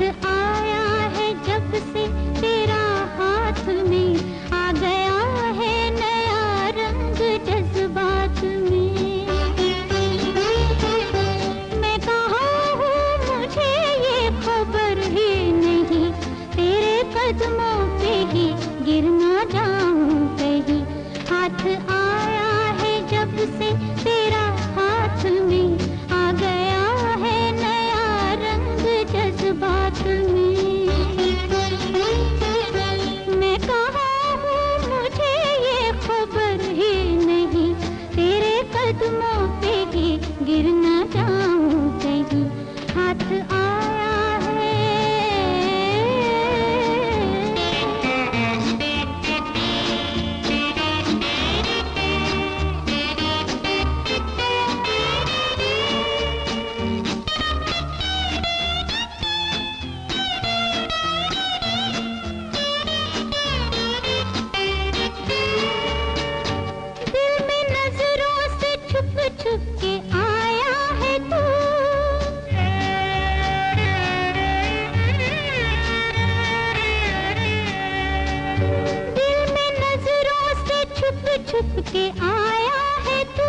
प्यार आया है मैं कहा हूँ, मुझे ये खबर ही नहीं। तेरे कदमों पे ही गिरना जाऊँ कहीं। हाथ आया है जब से छुप के आया है तू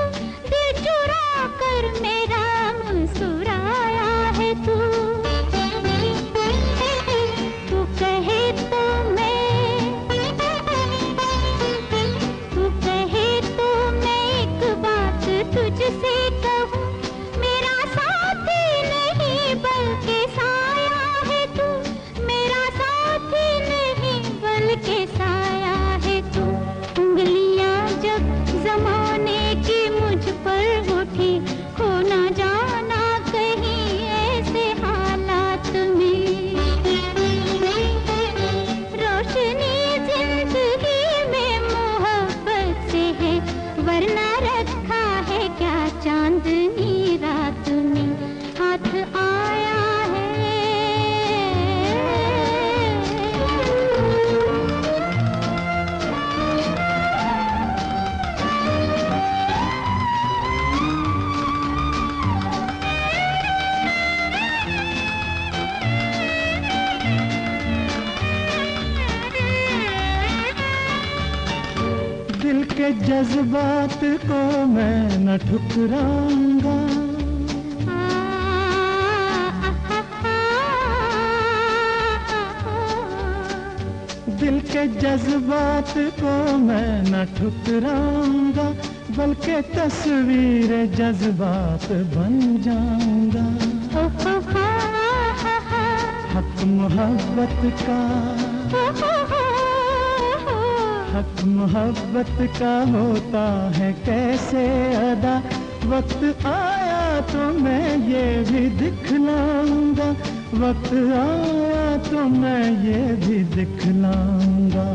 दिल चुरा कर मेरा के जज्बात को मैं न ठुकराऊँगा। दिल के जज्बात को मैं न ठुकराऊँगा, बल्कि तस्वीर जज्बात बन जाऊँगा। हक मोहब्बत का हक मोहब्बत का होता है, कैसे अदा? वक्त आया तो मैं ये भी दिखलाऊँगा। वक्त आया तो मैं ये भी दिखलाऊँगा।